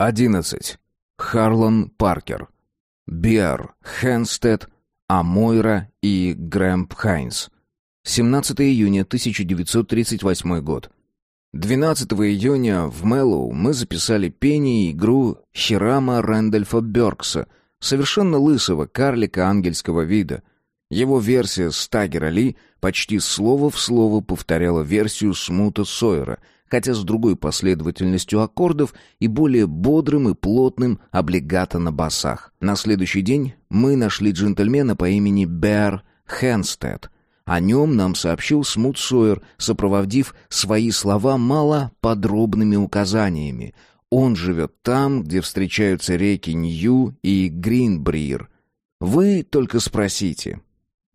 11. Харлан Паркер. Биар Хенстед, Амойра и Грэмп Хайнс. 17 июня 1938 год. 12 июня в Мэллоу мы записали пение и игру Хирама Рэндольфа Бёркса, совершенно лысого карлика ангельского вида. Его версия Стагера Ли почти слово в слово повторяла версию Смута Сойера, хотя с другой последовательностью аккордов и более бодрым и плотным облигато на басах. На следующий день мы нашли джентльмена по имени Бэр Хенстед — о нем нам сообщил Смут Сойер, сопроводив свои слова мало подробными указаниями. Он живет там, где встречаются реки Нью и Гринбрир. Вы только спросите.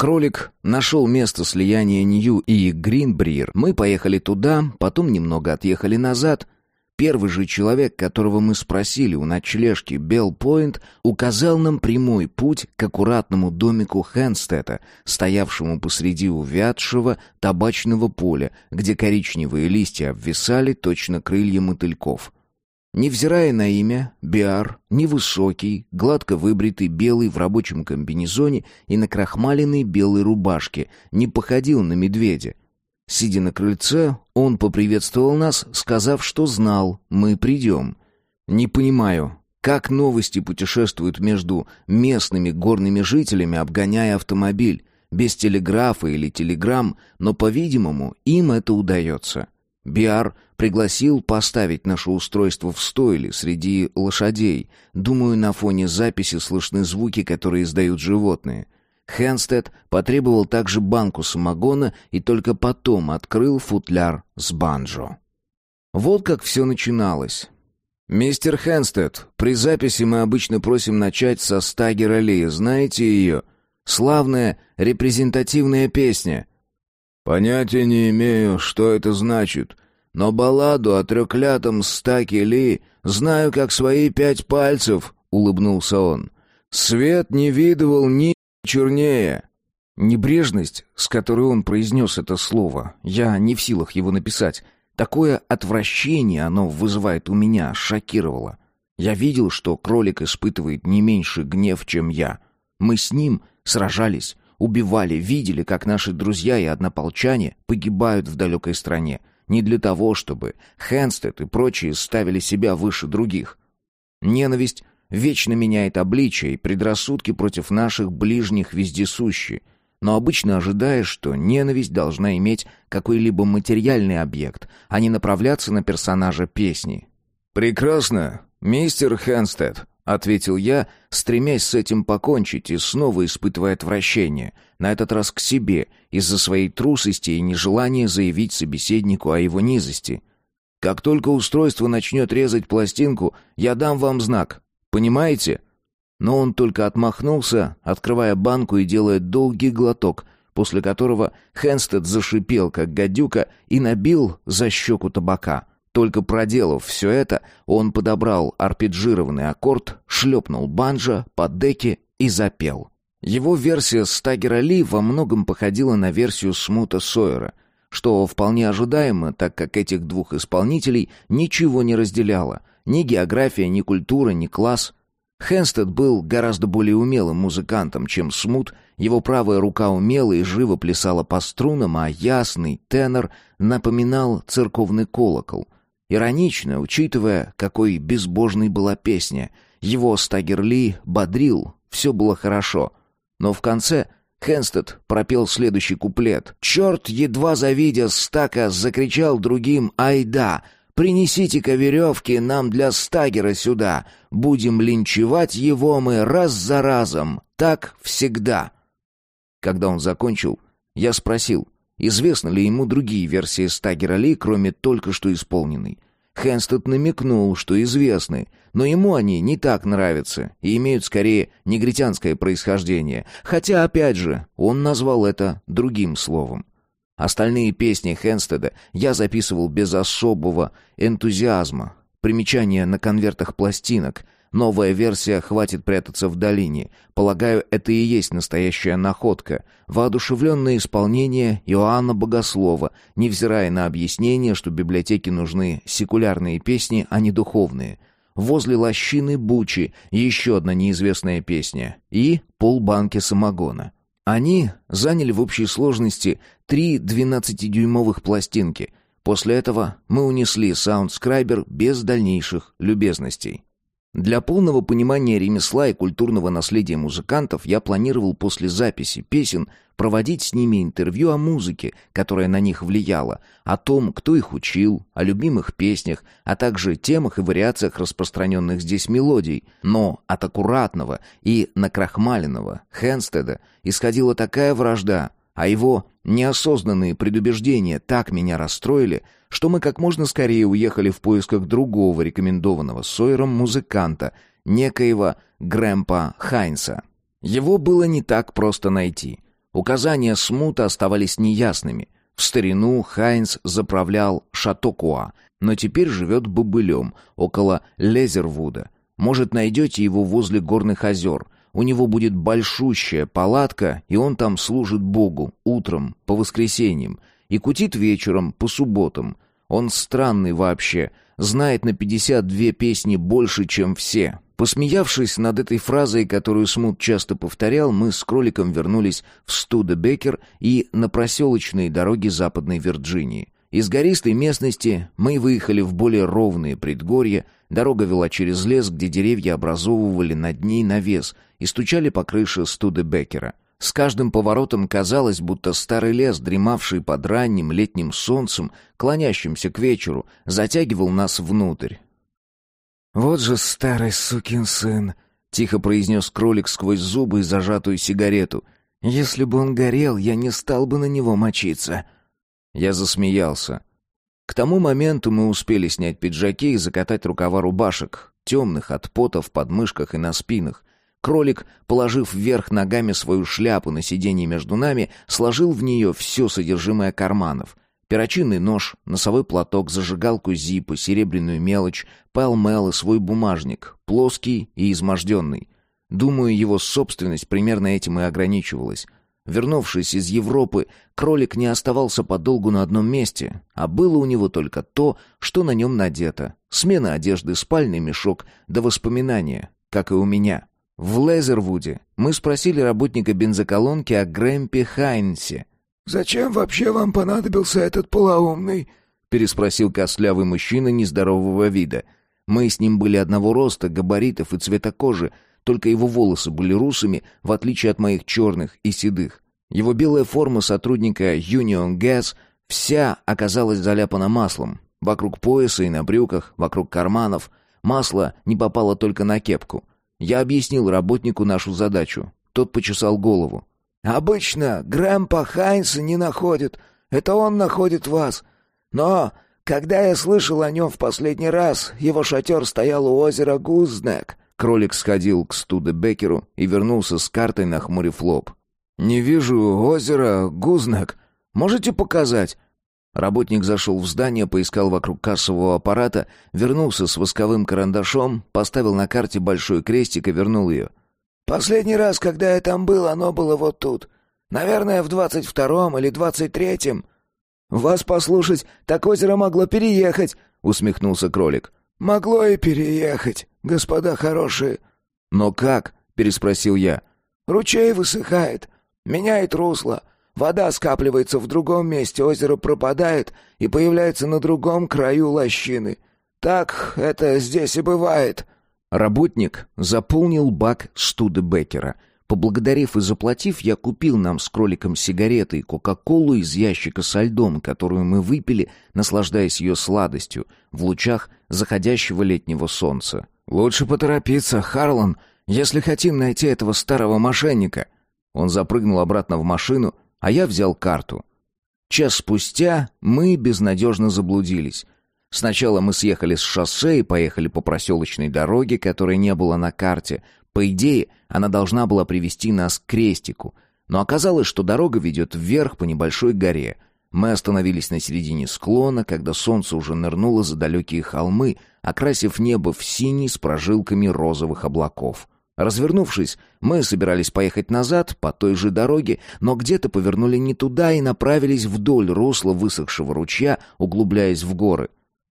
Кролик нашел место слияния Нью и Гринбрир. Мы поехали туда, потом немного отъехали назад — Первый же человек, которого мы спросили у ночлежки Белл-Пойнт, указал нам прямой путь к аккуратному домику Хенстета, стоявшему посреди увядшего табачного поля, где коричневые листья обвисали точно крылья мотыльков. Невзирая на имя, Биар, невысокий, гладко выбритый, белый в рабочем комбинезоне и на крахмаленной белой рубашке, не походил на медведя, Сидя на крыльце, он поприветствовал нас, сказав, что знал, мы придем. Не понимаю, как новости путешествуют между местными горными жителями, обгоняя автомобиль, без телеграфа или телеграмм, но, по-видимому, им это удается. Биар пригласил поставить наше устройство в стойле среди лошадей. Думаю, на фоне записи слышны звуки, которые издают животные. Хенстед потребовал также банку самогона и только потом открыл футляр с банджо. Вот как все начиналось. «Мистер Хенстед, при записи мы обычно просим начать со Стагера Ли. Знаете ее? Славная репрезентативная песня». «Понятия не имею, что это значит, но балладу о трёклятом Стаке Ли знаю как свои пять пальцев», — улыбнулся он. «Свет не видывал ни чернее!» Небрежность, с которой он произнес это слово, я не в силах его написать. Такое отвращение оно вызывает у меня, шокировало. Я видел, что кролик испытывает не меньше гнев, чем я. Мы с ним сражались, убивали, видели, как наши друзья и однополчане погибают в далекой стране. Не для того, чтобы Хенстед и прочие ставили себя выше других. Ненависть вечно меняет обличие, и предрассудки против наших ближних вездесущи. Но обычно ожидаешь, что ненависть должна иметь какой-либо материальный объект, а не направляться на персонажа песни. «Прекрасно, мистер Хенстед», — ответил я, стремясь с этим покончить и снова испытывая отвращение, на этот раз к себе, из-за своей трусости и нежелания заявить собеседнику о его низости. «Как только устройство начнет резать пластинку, я дам вам знак. Понимаете? Но он только отмахнулся, открывая банку и делая долгий глоток, после которого Хенстед зашипел, как гадюка, и набил за щеку табака. Только проделав все это, он подобрал арпеджированный аккорд, шлепнул банджо по деке и запел. Его версия Стагера Ли во многом походила на версию Смута Сойера, что вполне ожидаемо, так как этих двух исполнителей ничего не разделяло — ни география, ни культура, ни класс. Хенстед был гораздо более умелым музыкантом, чем Смут. Его правая рука умела и живо плясала по струнам, а ясный тенор напоминал церковный колокол. Иронично, учитывая, какой безбожной была песня. Его Стагерли бодрил, все было хорошо. Но в конце Хенстед пропел следующий куплет. «Черт, едва завидя стака, закричал другим «Ай да!» Принесите-ка веревки нам для стагера сюда. Будем линчевать его мы раз за разом. Так всегда». Когда он закончил, я спросил, известны ли ему другие версии стагера Ли, кроме только что исполненной. Хенстед намекнул, что известны, но ему они не так нравятся и имеют скорее негритянское происхождение, хотя, опять же, он назвал это другим словом. Остальные песни Хенстеда я записывал без особого энтузиазма. Примечания на конвертах пластинок. Новая версия «Хватит прятаться в долине». Полагаю, это и есть настоящая находка. Воодушевленное исполнение Иоанна Богослова, невзирая на объяснение, что библиотеке нужны секулярные песни, а не духовные. возле лощины Бучи еще одна неизвестная песня и полбанки самогона. Они заняли в общей сложности три 12-дюймовых пластинки. После этого мы унесли саундскрайбер без дальнейших любезностей. Для полного понимания ремесла и культурного наследия музыкантов я планировал после записи песен проводить с ними интервью о музыке, которая на них влияла, о том, кто их учил, о любимых песнях, а также темах и вариациях распространенных здесь мелодий. Но от аккуратного и накрахмаленного Хенстеда исходила такая вражда, а его неосознанные предубеждения так меня расстроили, что мы как можно скорее уехали в поисках другого рекомендованного Сойером музыканта, некоего Грэмпа Хайнса. Его было не так просто найти. Указания смута оставались неясными. В старину Хайнс заправлял Шатокуа, но теперь живет бобылем, около Лезервуда. Может, найдете его возле горных озер. У него будет большущая палатка, и он там служит Богу утром, по воскресеньям, и кутит вечером, по субботам. Он странный вообще, знает на 52 песни больше, чем все. Посмеявшись над этой фразой, которую Смут часто повторял, мы с кроликом вернулись в Студебекер и на проселочные дороги Западной Вирджинии. Из гористой местности мы выехали в более ровные предгорья, дорога вела через лес, где деревья образовывали над ней навес и стучали по крыше Студебекера. С каждым поворотом казалось, будто старый лес, дремавший под ранним летним солнцем, клонящимся к вечеру, затягивал нас внутрь. «Вот же старый сукин сын!» — тихо произнес кролик сквозь зубы и зажатую сигарету. «Если бы он горел, я не стал бы на него мочиться». Я засмеялся. К тому моменту мы успели снять пиджаки и закатать рукава рубашек, темных от пота в подмышках и на спинах, Кролик, положив вверх ногами свою шляпу на сиденье между нами, сложил в нее все содержимое карманов. Перочинный нож, носовой платок, зажигалку зипа, серебряную мелочь, пэл-мэл и свой бумажник, плоский и изможденный. Думаю, его собственность примерно этим и ограничивалась. Вернувшись из Европы, кролик не оставался подолгу на одном месте, а было у него только то, что на нем надето. Смена одежды, спальный мешок, да воспоминания, как и у меня. В Лезервуде мы спросили работника бензоколонки о Грэмпе Хайнсе. «Зачем вообще вам понадобился этот полоумный?» — переспросил костлявый мужчина нездорового вида. Мы с ним были одного роста, габаритов и цвета кожи, только его волосы были русыми, в отличие от моих черных и седых. Его белая форма сотрудника Union Gas вся оказалась заляпана маслом. Вокруг пояса и на брюках, вокруг карманов. Масло не попало только на кепку — я объяснил работнику нашу задачу. Тот почесал голову. «Обычно Грэмпа Хайнса не находит. Это он находит вас. Но, когда я слышал о нем в последний раз, его шатер стоял у озера Гузнек». Кролик сходил к Студебекеру и вернулся с картой, на нахмурив лоб. «Не вижу озера Гузнек. Можете показать?» Работник зашел в здание, поискал вокруг кассового аппарата, вернулся с восковым карандашом, поставил на карте большой крестик и вернул ее. «Последний раз, когда я там был, оно было вот тут. Наверное, в двадцать втором или двадцать третьем». «Вас послушать, так озеро могло переехать», — усмехнулся кролик. «Могло и переехать, господа хорошие». «Но как?» — переспросил я. «Ручей высыхает, меняет русло». Вода скапливается в другом месте, озеро пропадает и появляется на другом краю лощины. Так это здесь и бывает». Работник заполнил бак Студебекера. Поблагодарив и заплатив, я купил нам с кроликом сигареты и кока-колу из ящика со льдом, которую мы выпили, наслаждаясь ее сладостью, в лучах заходящего летнего солнца. «Лучше поторопиться, Харлан, если хотим найти этого старого мошенника». Он запрыгнул обратно в машину, а я взял карту. Час спустя мы безнадежно заблудились. Сначала мы съехали с шоссе и поехали по проселочной дороге, которой не было на карте. По идее, она должна была привести нас к крестику. Но оказалось, что дорога ведет вверх по небольшой горе. Мы остановились на середине склона, когда солнце уже нырнуло за далекие холмы, окрасив небо в синий с прожилками розовых облаков. Развернувшись, мы собирались поехать назад по той же дороге, но где-то повернули не туда и направились вдоль русла высохшего ручья, углубляясь в горы.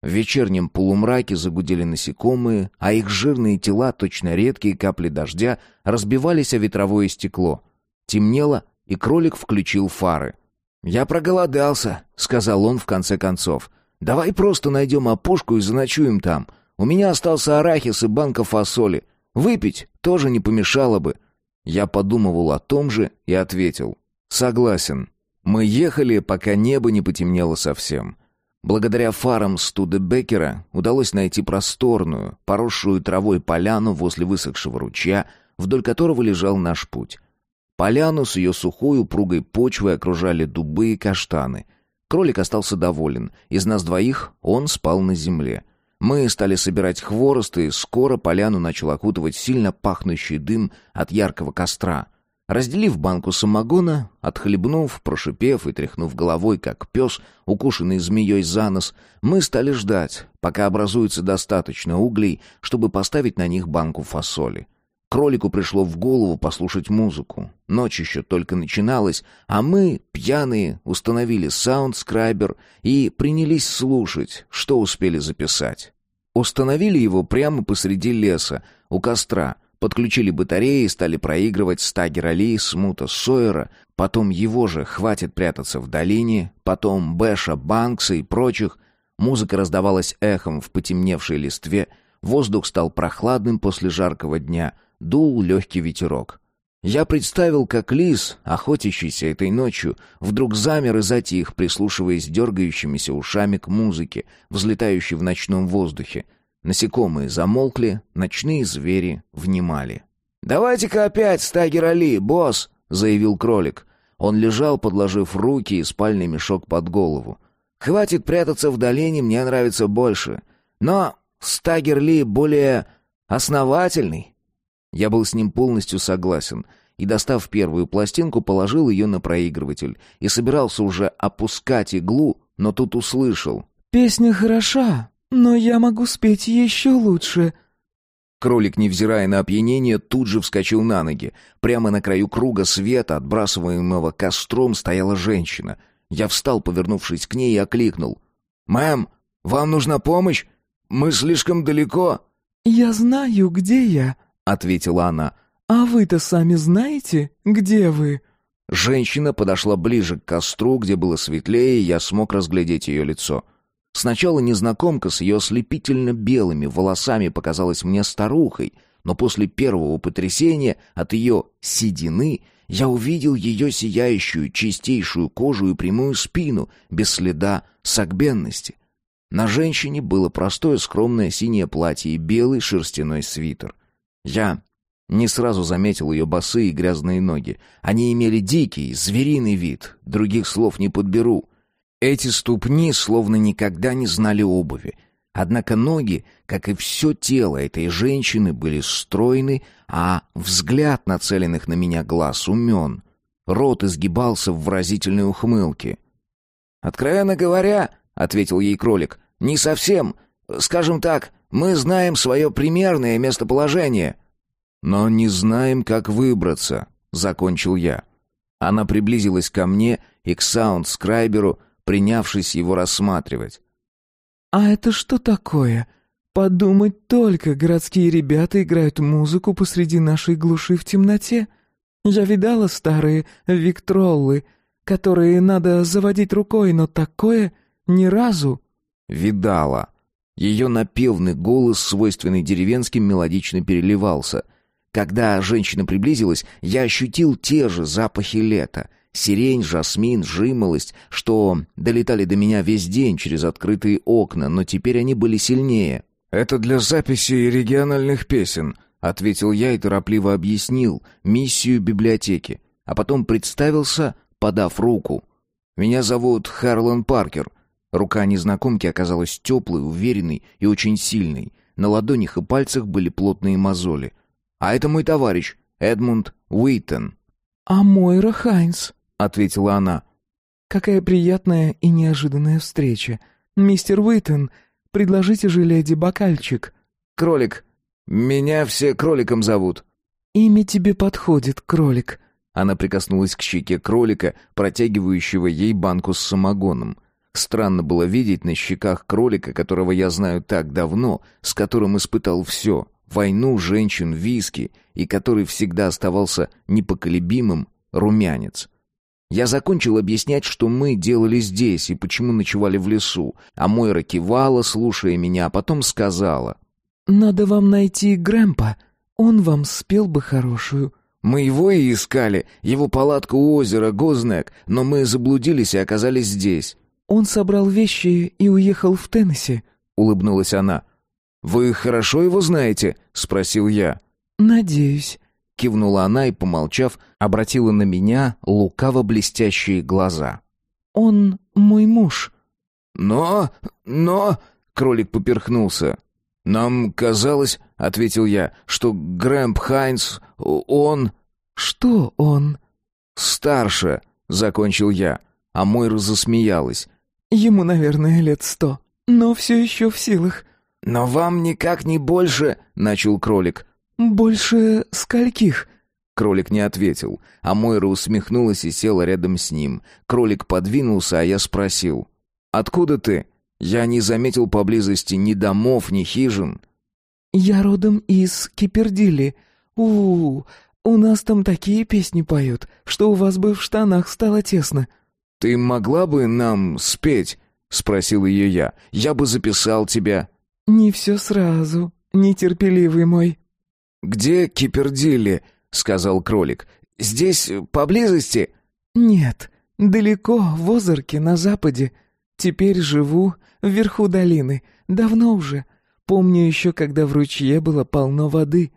В вечернем полумраке загудели насекомые, а их жирные тела, точно редкие капли дождя, разбивались о ветровое стекло. Темнело, и кролик включил фары. «Я проголодался», — сказал он в конце концов. «Давай просто найдем опушку и заночуем там. У меня остался арахис и банка фасоли. Выпить тоже не помешало бы». Я подумывал о том же и ответил. «Согласен». Мы ехали, пока небо не потемнело совсем. Благодаря фарам Студебекера удалось найти просторную, поросшую травой поляну возле высохшего ручья, вдоль которого лежал наш путь. Поляну с ее сухой упругой почвой окружали дубы и каштаны. Кролик остался доволен. Из нас двоих он спал на земле. Мы стали собирать хворост, и скоро поляну начал окутывать сильно пахнущий дым от яркого костра. Разделив банку самогона, отхлебнув, прошипев и тряхнув головой, как пес, укушенный змеей за нос, мы стали ждать, пока образуется достаточно углей, чтобы поставить на них банку фасоли. Кролику пришло в голову послушать музыку. Ночь еще только начиналась, а мы, пьяные, установили саундскрайбер и принялись слушать, что успели записать. Установили его прямо посреди леса, у костра — Подключили батареи и стали проигрывать Стагера Ли, Смута Сойера, потом его же «Хватит прятаться в долине», потом Бэша Банкса и прочих. Музыка раздавалась эхом в потемневшей листве, воздух стал прохладным после жаркого дня, дул легкий ветерок. Я представил, как лис, охотящийся этой ночью, вдруг замер и затих, прислушиваясь дергающимися ушами к музыке, взлетающей в ночном воздухе, Насекомые замолкли, ночные звери внимали. «Давайте-ка опять, Стагер Али, босс!» — заявил кролик. Он лежал, подложив руки и спальный мешок под голову. «Хватит прятаться в долине, мне нравится больше. Но Стагер Ли более основательный». Я был с ним полностью согласен и, достав первую пластинку, положил ее на проигрыватель и собирался уже опускать иглу, но тут услышал. «Песня хороша, «Но я могу спеть еще лучше». Кролик, невзирая на опьянение, тут же вскочил на ноги. Прямо на краю круга света, отбрасываемого костром, стояла женщина. Я встал, повернувшись к ней, и окликнул. «Мэм, вам нужна помощь? Мы слишком далеко». «Я знаю, где я», — ответила она. «А вы-то сами знаете, где вы?» Женщина подошла ближе к костру, где было светлее, и я смог разглядеть ее лицо. Сначала незнакомка с ее ослепительно белыми волосами показалась мне старухой, но после первого потрясения от ее седины я увидел ее сияющую, чистейшую кожу и прямую спину, без следа согбенности. На женщине было простое скромное синее платье и белый шерстяной свитер. Я не сразу заметил ее босые и грязные ноги. Они имели дикий, звериный вид, других слов не подберу — эти ступни словно никогда не знали обуви. Однако ноги, как и все тело этой женщины, были стройны, а взгляд нацеленных на меня глаз умен. Рот изгибался в выразительной ухмылке. «Откровенно говоря», — ответил ей кролик, — «не совсем. Скажем так, мы знаем свое примерное местоположение». «Но не знаем, как выбраться», — закончил я. Она приблизилась ко мне и к саундскрайберу, принявшись его рассматривать. «А это что такое? Подумать только, городские ребята играют музыку посреди нашей глуши в темноте. Я видала старые виктроллы, которые надо заводить рукой, но такое ни разу». «Видала». Ее напевный голос, свойственный деревенским, мелодично переливался. Когда женщина приблизилась, я ощутил те же запахи лета — Сирень, жасмин, жимолость, что долетали до меня весь день через открытые окна, но теперь они были сильнее. «Это для записи региональных песен», — ответил я и торопливо объяснил миссию библиотеки, а потом представился, подав руку. «Меня зовут Харлан Паркер». Рука незнакомки оказалась теплой, уверенной и очень сильной. На ладонях и пальцах были плотные мозоли. «А это мой товарищ, Эдмунд Уиттон». «А Мойра Хайнс», — ответила она. «Какая приятная и неожиданная встреча. Мистер Уиттон, предложите же леди бокальчик». «Кролик. Меня все кроликом зовут». «Имя тебе подходит, кролик». Она прикоснулась к щеке кролика, протягивающего ей банку с самогоном. Странно было видеть на щеках кролика, которого я знаю так давно, с которым испытал все — войну, женщин, виски, и который всегда оставался непоколебимым, румянец. Я закончил объяснять, что мы делали здесь и почему ночевали в лесу, а Мойра кивала, слушая меня, а потом сказала. «Надо вам найти Грэмпа. Он вам спел бы хорошую». «Мы его и искали, его палатку у озера, Гознек, но мы заблудились и оказались здесь». «Он собрал вещи и уехал в Теннесси», — улыбнулась она. «Вы хорошо его знаете?» — спросил я. «Надеюсь», — кивнула она и, помолчав, обратила на меня лукаво блестящие глаза. «Он мой муж». «Но... но...» — кролик поперхнулся. «Нам казалось, — ответил я, — что Грэмп Хайнс, он...» «Что он?» «Старше», — закончил я, а Мойра засмеялась. «Ему, наверное, лет сто, но все еще в силах». «Но вам никак не больше...» — начал кролик. «Больше скольких?» Кролик не ответил, а Мойра усмехнулась и села рядом с ним. Кролик подвинулся, а я спросил. «Откуда ты?» Я не заметил поблизости ни домов, ни хижин. «Я родом из Кипердили. у, -у, -у у нас там такие песни поют, что у вас бы в штанах стало тесно». «Ты могла бы нам спеть?» — спросил ее я. «Я бы записал тебя». «Не все сразу, нетерпеливый мой». «Где Кипердили?» — сказал кролик. «Здесь, поблизости?» «Нет, далеко, в Озарке, на западе. Теперь живу вверху долины. Давно уже. Помню еще, когда в ручье было полно воды».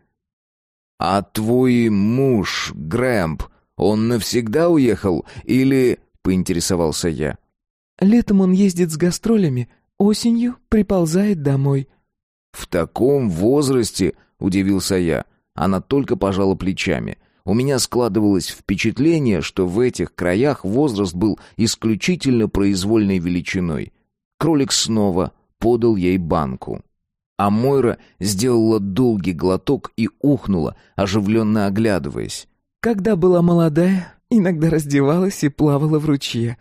«А твой муж, Грэмп, он навсегда уехал или...» — поинтересовался я. «Летом он ездит с гастролями, осенью приползает домой». «В таком возрасте?» — удивился я. Она только пожала плечами. У меня складывалось впечатление, что в этих краях возраст был исключительно произвольной величиной. Кролик снова подал ей банку. А Мойра сделала долгий глоток и ухнула, оживленно оглядываясь. «Когда была молодая, иногда раздевалась и плавала в ручье».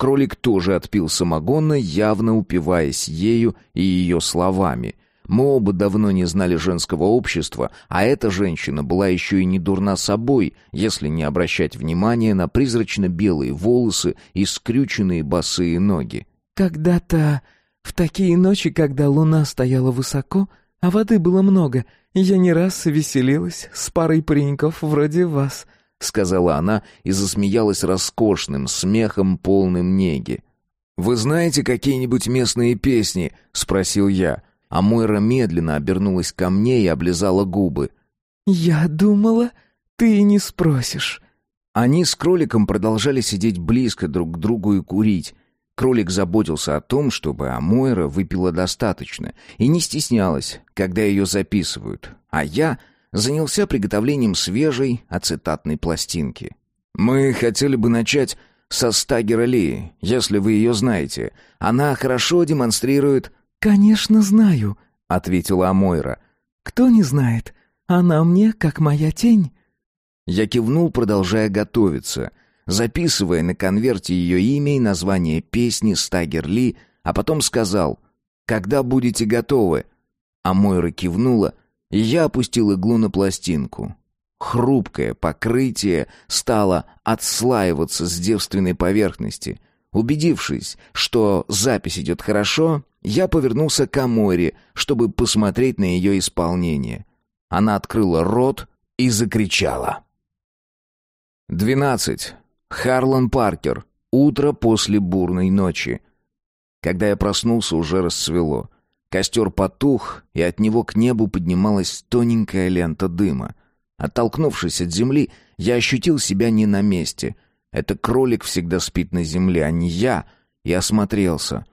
Кролик тоже отпил самогонно, явно упиваясь ею и ее словами. Мы оба давно не знали женского общества, а эта женщина была еще и не дурна собой, если не обращать внимания на призрачно-белые волосы и скрюченные босые ноги. «Когда-то, в такие ночи, когда луна стояла высоко, а воды было много, я не раз веселилась с парой пареньков вроде вас», — сказала она и засмеялась роскошным смехом, полным неги. «Вы знаете какие-нибудь местные песни?» — спросил я. А Мойра медленно обернулась ко мне и облизала губы. «Я думала, ты не спросишь». Они с кроликом продолжали сидеть близко друг к другу и курить. Кролик заботился о том, чтобы Амойра выпила достаточно и не стеснялась, когда ее записывают, а я занялся приготовлением свежей ацетатной пластинки. «Мы хотели бы начать со Стагера Ли, если вы ее знаете. Она хорошо демонстрирует...» «Конечно знаю», — ответила Амойра. «Кто не знает? Она мне как моя тень». Я кивнул, продолжая готовиться, записывая на конверте ее имя и название песни «Стагер Ли», а потом сказал «Когда будете готовы?» Амойра кивнула, и я опустил иглу на пластинку. Хрупкое покрытие стало отслаиваться с девственной поверхности. Убедившись, что запись идет хорошо, я повернулся к Аморе, чтобы посмотреть на ее исполнение. Она открыла рот и закричала. «Двенадцать. Харлан Паркер. Утро после бурной ночи». Когда я проснулся, уже расцвело. Костер потух, и от него к небу поднималась тоненькая лента дыма. Оттолкнувшись от земли, я ощутил себя не на месте. Это кролик всегда спит на земле, а не я, и осмотрелся.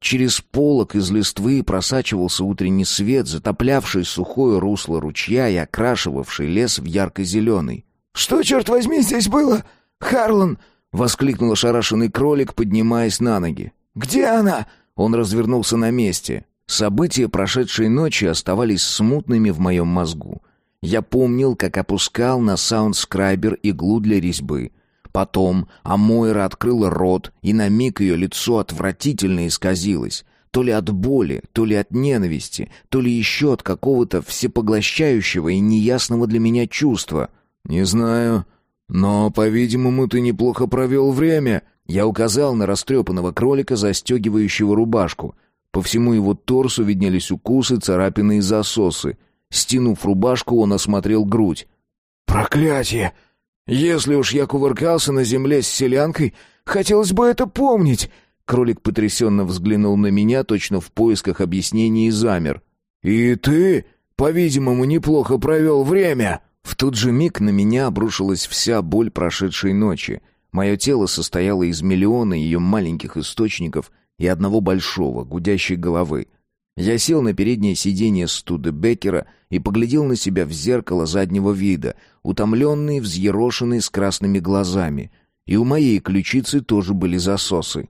Через полок из листвы просачивался утренний свет, затоплявший сухое русло ручья и окрашивавший лес в ярко-зеленый. «Что, черт возьми, здесь было? Харлан!» — воскликнул ошарашенный кролик, поднимаясь на ноги. «Где она?» Он развернулся на месте. События прошедшей ночи оставались смутными в моем мозгу. Я помнил, как опускал на саундскрайбер иглу для резьбы — Потом Амойра открыла рот, и на миг ее лицо отвратительно исказилось. То ли от боли, то ли от ненависти, то ли еще от какого-то всепоглощающего и неясного для меня чувства. «Не знаю, но, по-видимому, ты неплохо провел время», я указал на растрепанного кролика, застегивающего рубашку. По всему его торсу виднелись укусы, царапины и засосы. Стянув рубашку, он осмотрел грудь. «Проклятие! Если уж я кувыркался на земле с селянкой, хотелось бы это помнить!» Кролик потрясенно взглянул на меня, точно в поисках объяснений и замер. «И ты, по-видимому, неплохо провел время!» В тот же миг на меня обрушилась вся боль прошедшей ночи — Мое тело состояло из миллиона ее маленьких источников и одного большого, гудящей головы. Я сел на переднее сиденье Студебекера и поглядел на себя в зеркало заднего вида, утомленный, взъерошенный, с красными глазами. И у моей ключицы тоже были засосы.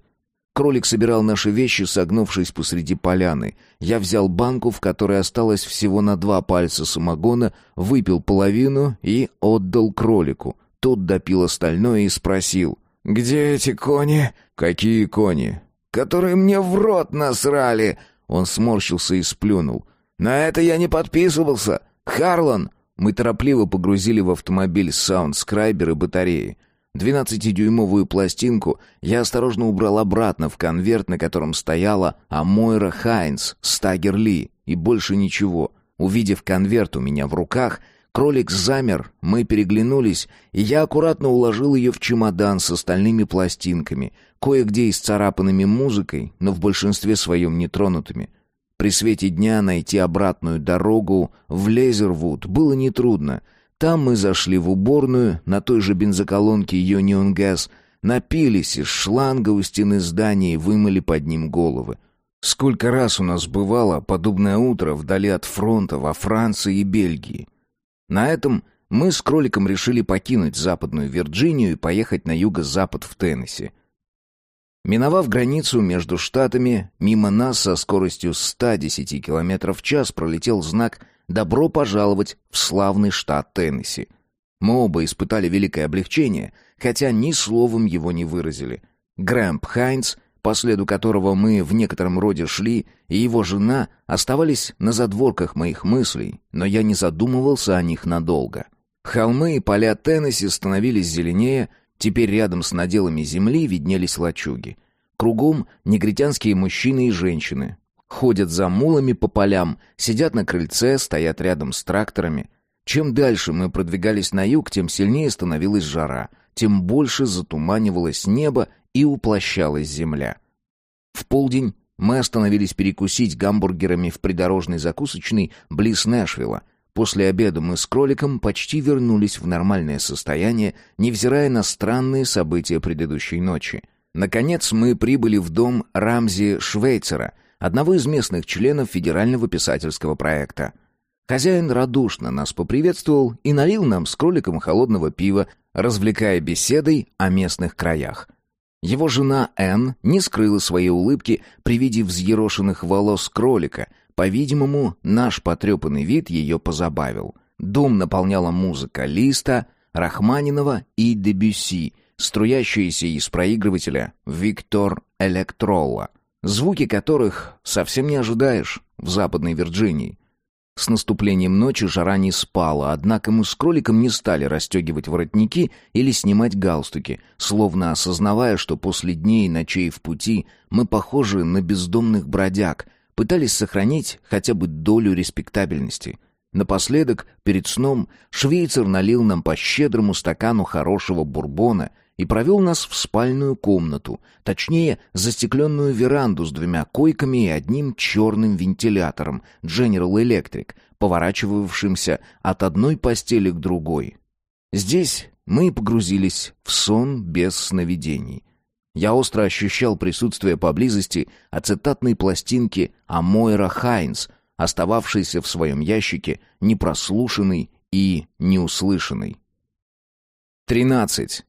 Кролик собирал наши вещи, согнувшись посреди поляны. Я взял банку, в которой осталось всего на два пальца самогона, выпил половину и отдал кролику — тот допил остальное и спросил. «Где эти кони?» «Какие кони?» «Которые мне в рот насрали!» Он сморщился и сплюнул. «На это я не подписывался! Харлан!» Мы торопливо погрузили в автомобиль саундскрайбер и батареи. Двенадцатидюймовую пластинку я осторожно убрал обратно в конверт, на котором стояла Амойра Хайнс, Стагер Ли, и больше ничего. Увидев конверт у меня в руках, Кролик замер, мы переглянулись, и я аккуратно уложил ее в чемодан с остальными пластинками, кое-где исцарапанными музыкой, но в большинстве своем нетронутыми. При свете дня найти обратную дорогу в Лезервуд было нетрудно. Там мы зашли в уборную, на той же бензоколонке Union Gas, напились из шланга у стены здания и вымыли под ним головы. Сколько раз у нас бывало подобное утро вдали от фронта во Франции и Бельгии. На этом мы с кроликом решили покинуть Западную Вирджинию и поехать на юго-запад в Теннесси. Миновав границу между штатами, мимо нас со скоростью 110 км в час пролетел знак «Добро пожаловать в славный штат Теннесси». Мы оба испытали великое облегчение, хотя ни словом его не выразили. Грэмп Хайнс по следу которого мы в некотором роде шли, и его жена оставались на задворках моих мыслей, но я не задумывался о них надолго. Холмы и поля Теннесси становились зеленее, теперь рядом с наделами земли виднелись лачуги. Кругом негритянские мужчины и женщины. Ходят за мулами по полям, сидят на крыльце, стоят рядом с тракторами. Чем дальше мы продвигались на юг, тем сильнее становилась жара, тем больше затуманивалось небо и уплощалась земля. В полдень мы остановились перекусить гамбургерами в придорожной закусочной близ Нэшвилла. После обеда мы с кроликом почти вернулись в нормальное состояние, невзирая на странные события предыдущей ночи. Наконец мы прибыли в дом Рамзи Швейцера, одного из местных членов федерального писательского проекта. Хозяин радушно нас поприветствовал и налил нам с кроликом холодного пива, развлекая беседой о местных краях. Его жена Энн не скрыла своей улыбки при виде взъерошенных волос кролика. По-видимому, наш потрепанный вид ее позабавил. Дом наполняла музыка Листа, Рахманинова и Дебюсси, струящиеся из проигрывателя «Виктор Электролла», звуки которых совсем не ожидаешь в Западной Вирджинии. С наступлением ночи жара не спала, однако мы с кроликом не стали расстегивать воротники или снимать галстуки, словно осознавая, что после дней и ночей в пути мы похожи на бездомных бродяг, пытались сохранить хотя бы долю респектабельности. Напоследок, перед сном, швейцар налил нам по щедрому стакану хорошего бурбона — и провел нас в спальную комнату, точнее, застекленную веранду с двумя койками и одним черным вентилятором General Electric, поворачивавшимся от одной постели к другой. Здесь мы погрузились в сон без сновидений. Я остро ощущал присутствие поблизости ацетатной пластинки Амойра Хайнс, остававшейся в своем ящике, непрослушанной и неуслышанной. Тринадцать.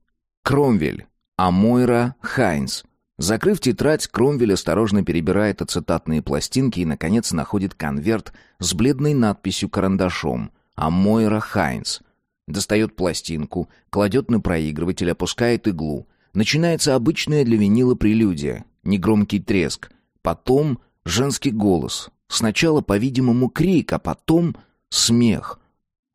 Кромвель. Амойра Хайнс. Закрыв тетрадь, Кромвель осторожно перебирает ацетатные пластинки и, наконец, находит конверт с бледной надписью карандашом «Амойра Хайнс». Достает пластинку, кладет на проигрыватель, опускает иглу. Начинается обычная для винила прелюдия. Негромкий треск. Потом женский голос. Сначала, по-видимому, крик, а потом смех.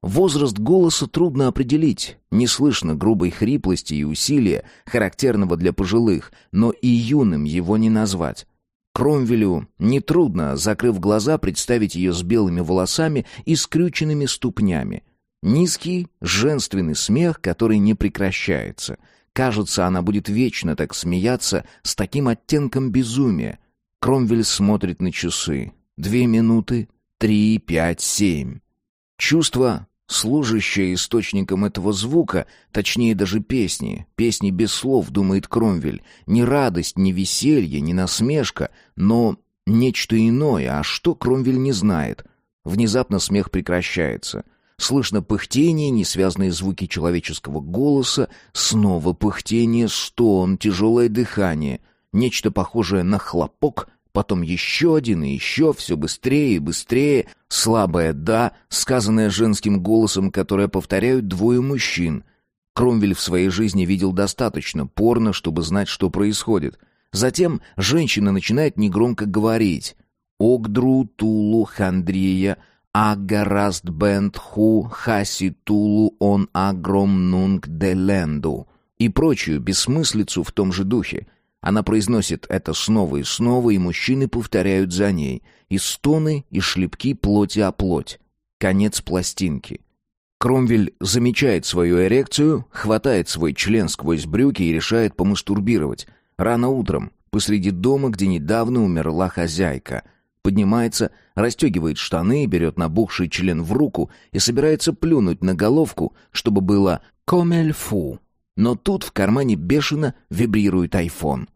Возраст голоса трудно определить. Не слышно грубой хриплости и усилия, характерного для пожилых, но и юным его не назвать. Кромвелю нетрудно, закрыв глаза, представить ее с белыми волосами и скрюченными ступнями. Низкий, женственный смех, который не прекращается. Кажется, она будет вечно так смеяться с таким оттенком безумия. Кромвель смотрит на часы. Две минуты, три, пять, семь. Чувство, служащее источником этого звука, точнее даже песни, песни без слов, думает Кромвель, не радость, не веселье, не насмешка, но нечто иное, а что Кромвель не знает. Внезапно смех прекращается. Слышно пыхтение, несвязные звуки человеческого голоса, снова пыхтение, стон, тяжелое дыхание, нечто похожее на хлопок, потом еще один и еще, все быстрее и быстрее, слабое «да», сказанное женским голосом, которое повторяют двое мужчин. Кромвель в своей жизни видел достаточно порно, чтобы знать, что происходит. Затем женщина начинает негромко говорить «Огдру Тулу Хандрия Агараст Бент Ху Хаси Тулу Он Агром Нунг Деленду» и прочую бессмыслицу в том же духе – она произносит это снова и снова, и мужчины повторяют за ней. И стоны, и шлепки плоти о плоть. Конец пластинки. Кромвель замечает свою эрекцию, хватает свой член сквозь брюки и решает помастурбировать. Рано утром, посреди дома, где недавно умерла хозяйка. Поднимается, расстегивает штаны, берет набухший член в руку и собирается плюнуть на головку, чтобы было «комельфу». Но тут в кармане бешено вибрирует айфон.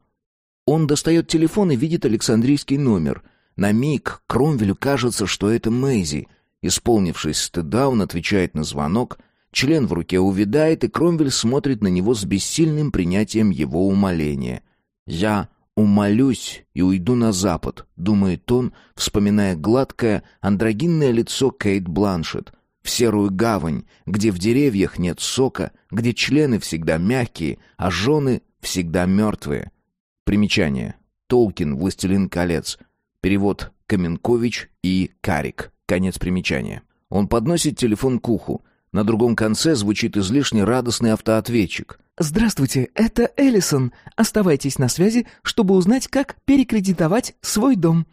Он достает телефон и видит Александрийский номер. На миг Кромвелю кажется, что это Мэйзи. Исполнившись стыда, он отвечает на звонок. Член в руке увядает, и Кромвель смотрит на него с бессильным принятием его умоления. «Я умолюсь и уйду на запад», — думает он, вспоминая гладкое, андрогинное лицо Кейт Бланшет, в серую гавань, где в деревьях нет сока, где члены всегда мягкие, а жены всегда мертвые. Примечание. Толкин, «Властелин колец». Перевод Каменкович и Карик. Конец примечания. Он подносит телефон к уху. На другом конце звучит излишне радостный автоответчик. «Здравствуйте, это Эллисон. Оставайтесь на связи, чтобы узнать, как перекредитовать свой дом».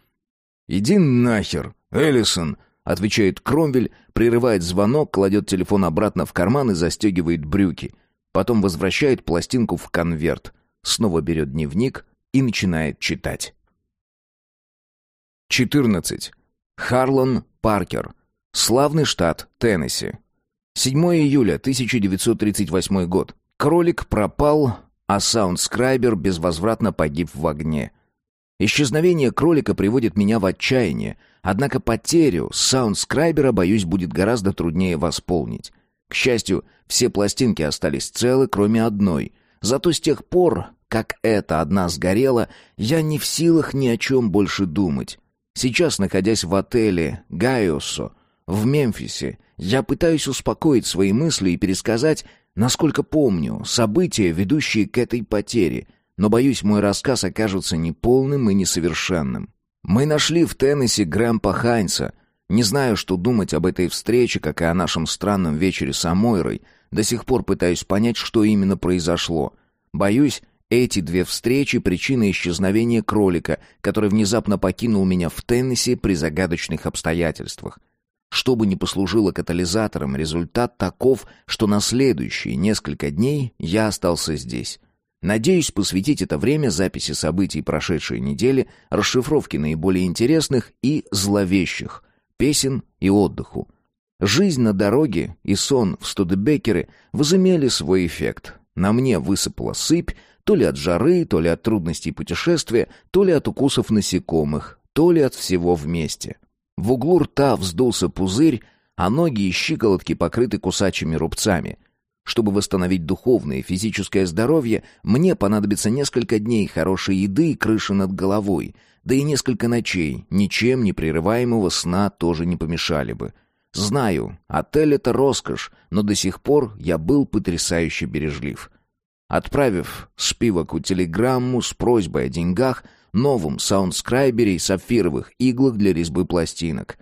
«Иди нахер, Эллисон», — отвечает Кромвель, прерывает звонок, кладет телефон обратно в карман и застегивает брюки. Потом возвращает пластинку в конверт снова берет дневник и начинает читать. 14. Харлан Паркер. Славный штат Теннесси. 7 июля 1938 год. Кролик пропал, а саундскрайбер безвозвратно погиб в огне. Исчезновение кролика приводит меня в отчаяние, однако потерю саундскрайбера, боюсь, будет гораздо труднее восполнить. К счастью, все пластинки остались целы, кроме одной, Зато с тех пор, как эта одна сгорела, я не в силах ни о чем больше думать. Сейчас, находясь в отеле «Гайосо» в Мемфисе, я пытаюсь успокоить свои мысли и пересказать, насколько помню, события, ведущие к этой потере, но, боюсь, мой рассказ окажется неполным и несовершенным. Мы нашли в Теннесси Грэмпа Хайнса. Не знаю, что думать об этой встрече, как и о нашем странном вечере с Амойрой — до сих пор пытаюсь понять, что именно произошло. Боюсь, эти две встречи — причина исчезновения кролика, который внезапно покинул меня в Теннесси при загадочных обстоятельствах. Что бы ни послужило катализатором, результат таков, что на следующие несколько дней я остался здесь. Надеюсь посвятить это время записи событий прошедшей недели, расшифровке наиболее интересных и зловещих, песен и отдыху. Жизнь на дороге и сон в Студебекере возымели свой эффект. На мне высыпала сыпь, то ли от жары, то ли от трудностей путешествия, то ли от укусов насекомых, то ли от всего вместе. В углу рта вздулся пузырь, а ноги и щиколотки покрыты кусачими рубцами. Чтобы восстановить духовное и физическое здоровье, мне понадобится несколько дней хорошей еды и крыши над головой, да и несколько ночей, ничем не прерываемого сна тоже не помешали бы. Знаю, отель — это роскошь, но до сих пор я был потрясающе бережлив. Отправив Спиваку телеграмму с просьбой о деньгах, новом саундскрайбере и сапфировых иглах для резьбы пластинок.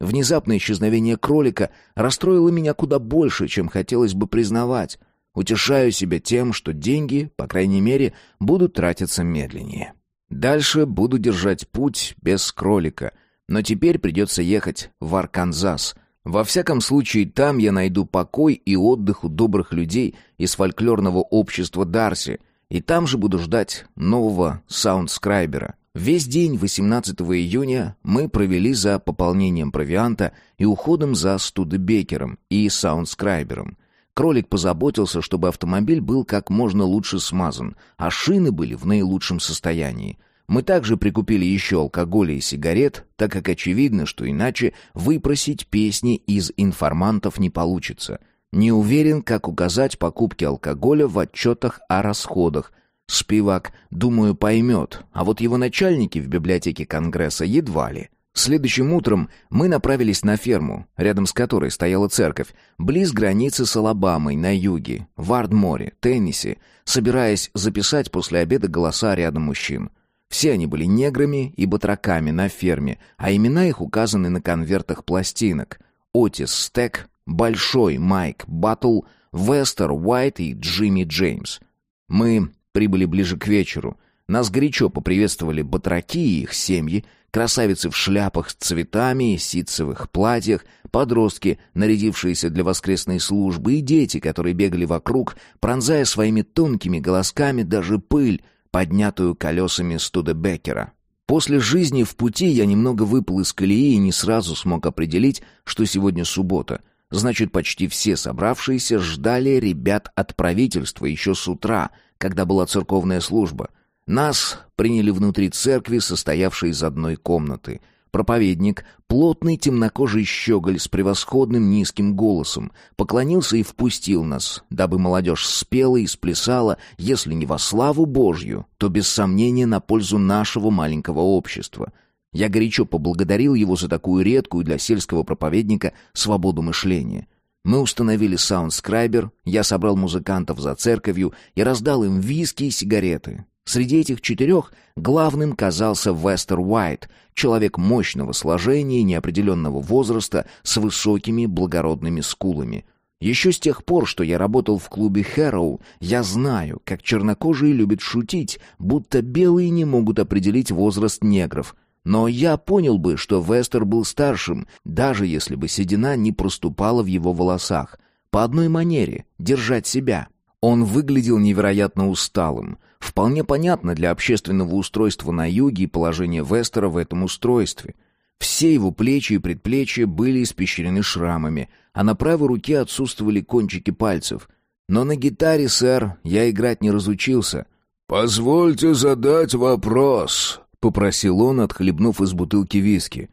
Внезапное исчезновение кролика расстроило меня куда больше, чем хотелось бы признавать. Утешаю себя тем, что деньги, по крайней мере, будут тратиться медленнее. Дальше буду держать путь без кролика, но теперь придется ехать в Арканзас — во всяком случае, там я найду покой и отдых у добрых людей из фольклорного общества Дарси, и там же буду ждать нового саундскрайбера. Весь день 18 июня мы провели за пополнением провианта и уходом за студебекером и саундскрайбером. Кролик позаботился, чтобы автомобиль был как можно лучше смазан, а шины были в наилучшем состоянии. Мы также прикупили еще алкоголя и сигарет, так как очевидно, что иначе выпросить песни из информантов не получится. Не уверен, как указать покупки алкоголя в отчетах о расходах. Спивак, думаю, поймет, а вот его начальники в библиотеке Конгресса едва ли. Следующим утром мы направились на ферму, рядом с которой стояла церковь, близ границы с Алабамой на юге, в Ардморе, Теннесси, собираясь записать после обеда голоса рядом мужчин. Все они были неграми и батраками на ферме, а имена их указаны на конвертах пластинок. Отис Стек, Большой Майк Баттл, Вестер Уайт и Джимми Джеймс. Мы прибыли ближе к вечеру. Нас горячо поприветствовали батраки и их семьи, красавицы в шляпах с цветами и ситцевых платьях, подростки, нарядившиеся для воскресной службы, и дети, которые бегали вокруг, пронзая своими тонкими голосками даже пыль, поднятую колесами Студебекера. После жизни в пути я немного выпал из колеи и не сразу смог определить, что сегодня суббота. Значит, почти все собравшиеся ждали ребят от правительства еще с утра, когда была церковная служба. Нас приняли внутри церкви, состоявшей из одной комнаты — Проповедник, плотный темнокожий щеголь с превосходным низким голосом, поклонился и впустил нас, дабы молодежь спела и сплясала, если не во славу Божью, то без сомнения на пользу нашего маленького общества. Я горячо поблагодарил его за такую редкую для сельского проповедника свободу мышления. Мы установили саундскрайбер, я собрал музыкантов за церковью и раздал им виски и сигареты. Среди этих четырех главным казался Вестер Уайт, человек мощного сложения и неопределенного возраста с высокими благородными скулами. Еще с тех пор, что я работал в клубе Хэроу, я знаю, как чернокожие любят шутить, будто белые не могут определить возраст негров. Но я понял бы, что Вестер был старшим, даже если бы седина не проступала в его волосах. По одной манере — держать себя. Он выглядел невероятно усталым, Вполне понятно для общественного устройства на юге и положение Вестера в этом устройстве. Все его плечи и предплечья были испещрены шрамами, а на правой руке отсутствовали кончики пальцев. Но на гитаре, сэр, я играть не разучился. «Позвольте задать вопрос», — попросил он, отхлебнув из бутылки виски.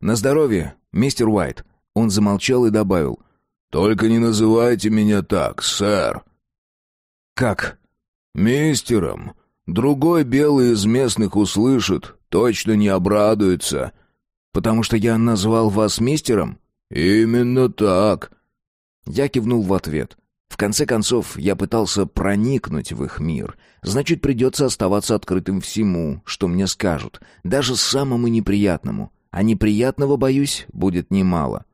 «На здоровье, мистер Уайт». Он замолчал и добавил. «Только не называйте меня так, сэр». «Как?» «Мистером. Другой белый из местных услышит, точно не обрадуется». «Потому что я назвал вас мистером?» «Именно так». Я кивнул в ответ. В конце концов, я пытался проникнуть в их мир. Значит, придется оставаться открытым всему, что мне скажут, даже самому неприятному. А неприятного, боюсь, будет немало.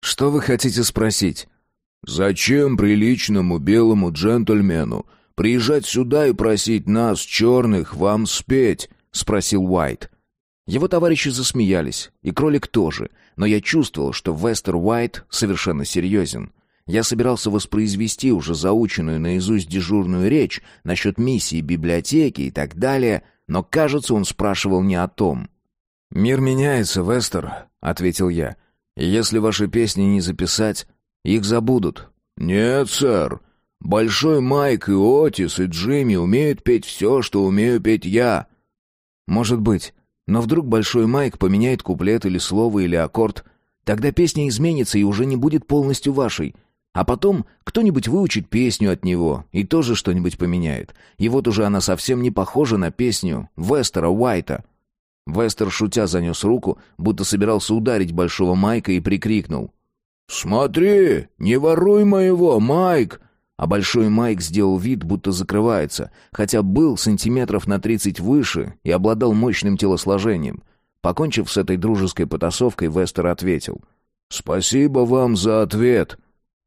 Что вы хотите спросить? Зачем приличному белому джентльмену приезжать сюда и просить нас, черных, вам спеть?» — спросил Уайт. Его товарищи засмеялись, и кролик тоже, но я чувствовал, что Вестер Уайт совершенно серьезен. Я собирался воспроизвести уже заученную наизусть дежурную речь насчет миссии библиотеки и так далее, но, кажется, он спрашивал не о том. «Мир меняется, Вестер», — ответил я. «Если ваши песни не записать, их забудут». «Нет, сэр. Большой Майк и Отис и Джимми умеют петь все, что умею петь я». «Может быть. Но вдруг Большой Майк поменяет куплет или слово или аккорд. Тогда песня изменится и уже не будет полностью вашей. А потом кто-нибудь выучит песню от него и тоже что-нибудь поменяет. И вот уже она совсем не похожа на песню Вестера Уайта». Вестер, шутя, занес руку, будто собирался ударить Большого Майка и прикрикнул. «Смотри, не воруй моего, Майк!» А большой Майк сделал вид, будто закрывается, хотя был сантиметров на тридцать выше и обладал мощным телосложением. Покончив с этой дружеской потасовкой, Вестер ответил. «Спасибо вам за ответ».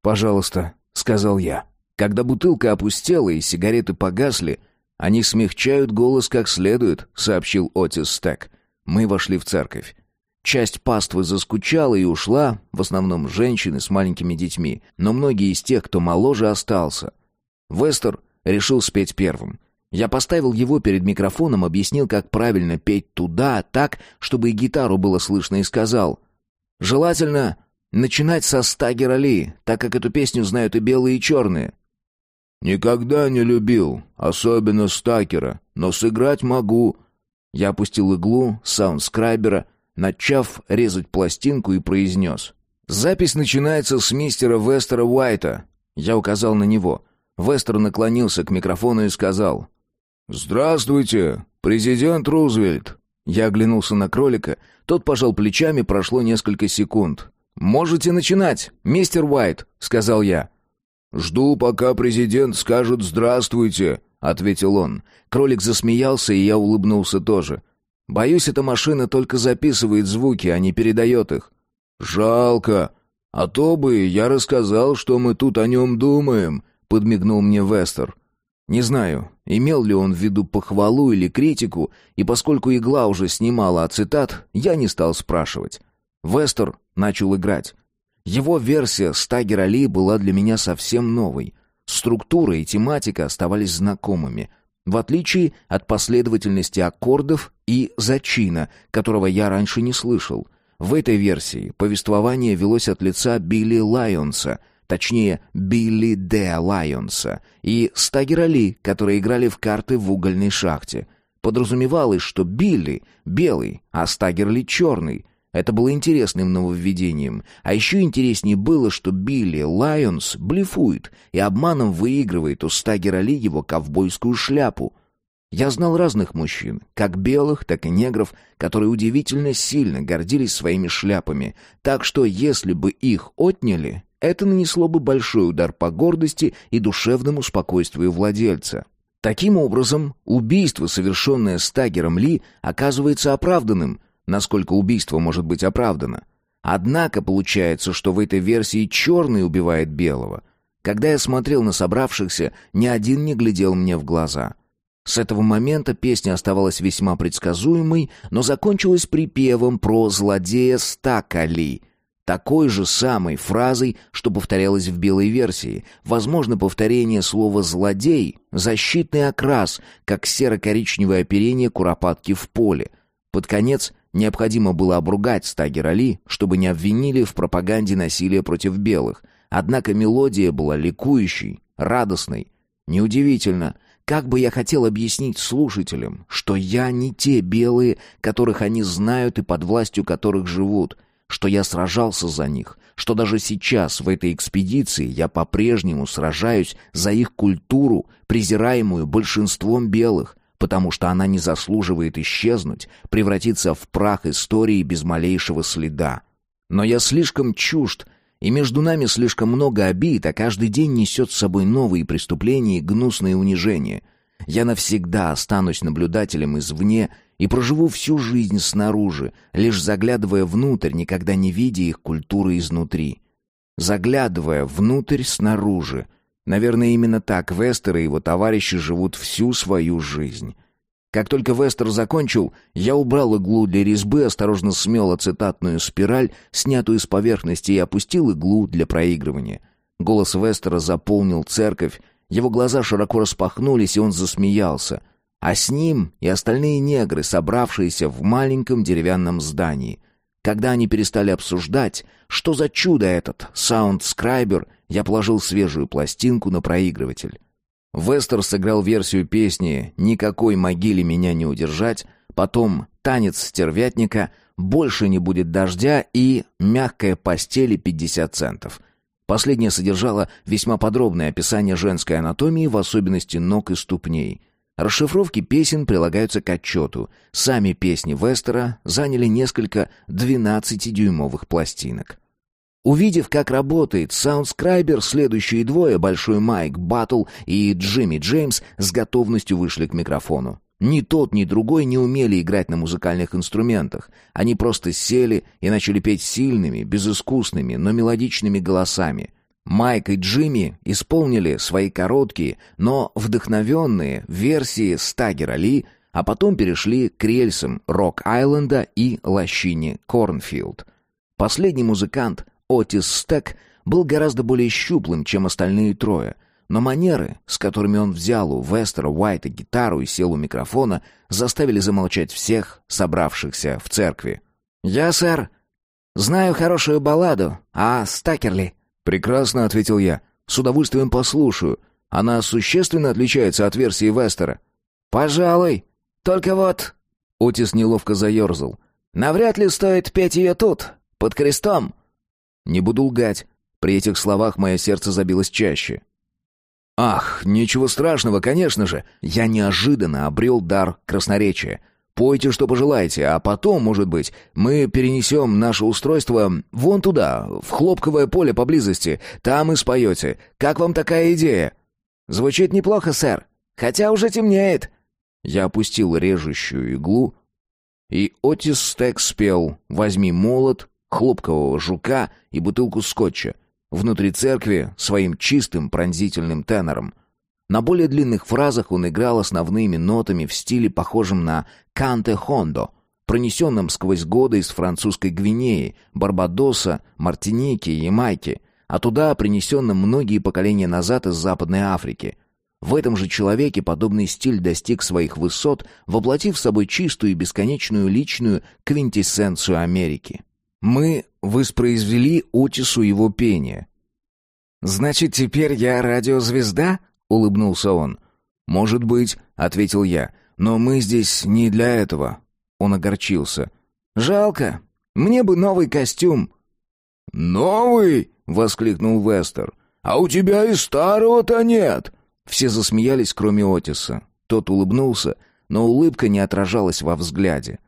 «Пожалуйста», — сказал я. Когда бутылка опустела и сигареты погасли, они смягчают голос как следует, сообщил Отис Стек. Мы вошли в церковь. Часть паствы заскучала и ушла, в основном женщины с маленькими детьми, но многие из тех, кто моложе, остался. Вестер решил спеть первым. Я поставил его перед микрофоном, объяснил, как правильно петь туда, так, чтобы и гитару было слышно, и сказал. «Желательно начинать со Стагера Ли, так как эту песню знают и белые, и черные». «Никогда не любил, особенно Стакера, но сыграть могу». Я опустил иглу саундскрайбера, начав резать пластинку и произнес. «Запись начинается с мистера Вестера Уайта». Я указал на него. Вестер наклонился к микрофону и сказал. «Здравствуйте, президент Рузвельт!» Я оглянулся на кролика. Тот пожал плечами, прошло несколько секунд. «Можете начинать, мистер Уайт», — сказал я. «Жду, пока президент скажет «здравствуйте», — ответил он. Кролик засмеялся, и я улыбнулся тоже. «Боюсь, эта машина только записывает звуки, а не передает их». «Жалко. А то бы я рассказал, что мы тут о нем думаем», — подмигнул мне Вестер. Не знаю, имел ли он в виду похвалу или критику, и поскольку игла уже снимала ацетат, я не стал спрашивать. Вестер начал играть. Его версия «Стагер Али» была для меня совсем новой. Структура и тематика оставались знакомыми, в отличие от последовательности аккордов и зачина, которого я раньше не слышал. В этой версии повествование велось от лица Билли Лайонса — точнее Билли Де Лайонса, и Стагера Ли, которые играли в карты в угольной шахте. Подразумевалось, что Билли белый, а Стагер Ли черный. Это было интересным нововведением. А еще интереснее было, что Билли Лайонс блефует и обманом выигрывает у Стагера Ли его ковбойскую шляпу. Я знал разных мужчин, как белых, так и негров, которые удивительно сильно гордились своими шляпами, так что если бы их отняли, это нанесло бы большой удар по гордости и душевному спокойствию владельца. Таким образом, убийство, совершенное Стагером Ли, оказывается оправданным, насколько убийство может быть оправдано. Однако получается, что в этой версии черный убивает белого. Когда я смотрел на собравшихся, ни один не глядел мне в глаза. С этого момента песня оставалась весьма предсказуемой, но закончилась припевом про злодея Стака Ли, такой же самой фразой, что повторялось в белой версии. Возможно, повторение слова «злодей» — защитный окрас, как серо-коричневое оперение куропатки в поле. Под конец необходимо было обругать Стагер Али, чтобы не обвинили в пропаганде насилия против белых. Однако мелодия была ликующей, радостной. Неудивительно, как бы я хотел объяснить слушателям, что я не те белые, которых они знают и под властью которых живут — что я сражался за них, что даже сейчас в этой экспедиции я по-прежнему сражаюсь за их культуру, презираемую большинством белых, потому что она не заслуживает исчезнуть, превратиться в прах истории без малейшего следа. Но я слишком чужд, и между нами слишком много обид, а каждый день несет с собой новые преступления и гнусные унижения. Я навсегда останусь наблюдателем извне и проживу всю жизнь снаружи, лишь заглядывая внутрь, никогда не видя их культуры изнутри. Заглядывая внутрь снаружи. Наверное, именно так Вестер и его товарищи живут всю свою жизнь. Как только Вестер закончил, я убрал иглу для резьбы, осторожно смел ацетатную спираль, снятую с поверхности, и опустил иглу для проигрывания. Голос Вестера заполнил церковь, его глаза широко распахнулись, и он засмеялся — а с ним и остальные негры, собравшиеся в маленьком деревянном здании. Когда они перестали обсуждать, что за чудо этот саундскрайбер, я положил свежую пластинку на проигрыватель. Вестер сыграл версию песни «Никакой могиле меня не удержать», потом «Танец стервятника», «Больше не будет дождя» и «Мягкая постель» и 50 центов. Последнее содержало весьма подробное описание женской анатомии, в особенности ног и ступней. Расшифровки песен прилагаются к отчету. Сами песни Вестера заняли несколько 12-дюймовых пластинок. Увидев, как работает саундскрайбер, следующие двое, Большой Майк Баттл и Джимми Джеймс, с готовностью вышли к микрофону. Ни тот, ни другой не умели играть на музыкальных инструментах. Они просто сели и начали петь сильными, безыскусными, но мелодичными голосами. Майк и Джимми исполнили свои короткие, но вдохновенные версии Стагера Ли, а потом перешли к рельсам Рок-Айленда и лощине Корнфилд. Последний музыкант, Отис Стек, был гораздо более щуплым, чем остальные трое — но манеры, с которыми он взял у Вестера Уайта гитару и сел у микрофона, заставили замолчать всех, собравшихся в церкви. «Я, сэр, знаю хорошую балладу, а Стакерли?» «Прекрасно», — ответил я. «С удовольствием послушаю. Она существенно отличается от версии Вестера». «Пожалуй. Только вот...» Отис неловко заерзал. «Навряд ли стоит петь ее тут, под крестом». «Не буду лгать». При этих словах мое сердце забилось чаще. Ах, ничего страшного, конечно же. Я неожиданно обрел дар красноречия. Пойте, что пожелаете, а потом, может быть, мы перенесем наше устройство вон туда, в хлопковое поле поблизости. Там и споете. Как вам такая идея?» «Звучит неплохо, сэр. Хотя уже темнеет». Я опустил режущую иглу, и Отис Стек спел «Возьми молот, хлопкового жука и бутылку скотча». Внутри церкви своим чистым пронзительным тенором. На более длинных фразах он играл основными нотами в стиле, похожем на «канте хондо», пронесенном сквозь годы из французской Гвинеи, Барбадоса, Мартиники и Ямайки, а туда принесенным многие поколения назад из Западной Африки. В этом же человеке подобный стиль достиг своих высот, воплотив собой чистую и бесконечную личную квинтэссенцию Америки. Мы воспроизвели Отису его пение. «Значит, теперь я радиозвезда?» — улыбнулся он. «Может быть», — ответил я, — «но мы здесь не для этого». Он огорчился. «Жалко. Мне бы новый костюм». «Новый?» — воскликнул Вестер. «А у тебя и старого-то нет». Все засмеялись, кроме Отиса. Тот улыбнулся, но улыбка не отражалась во взгляде.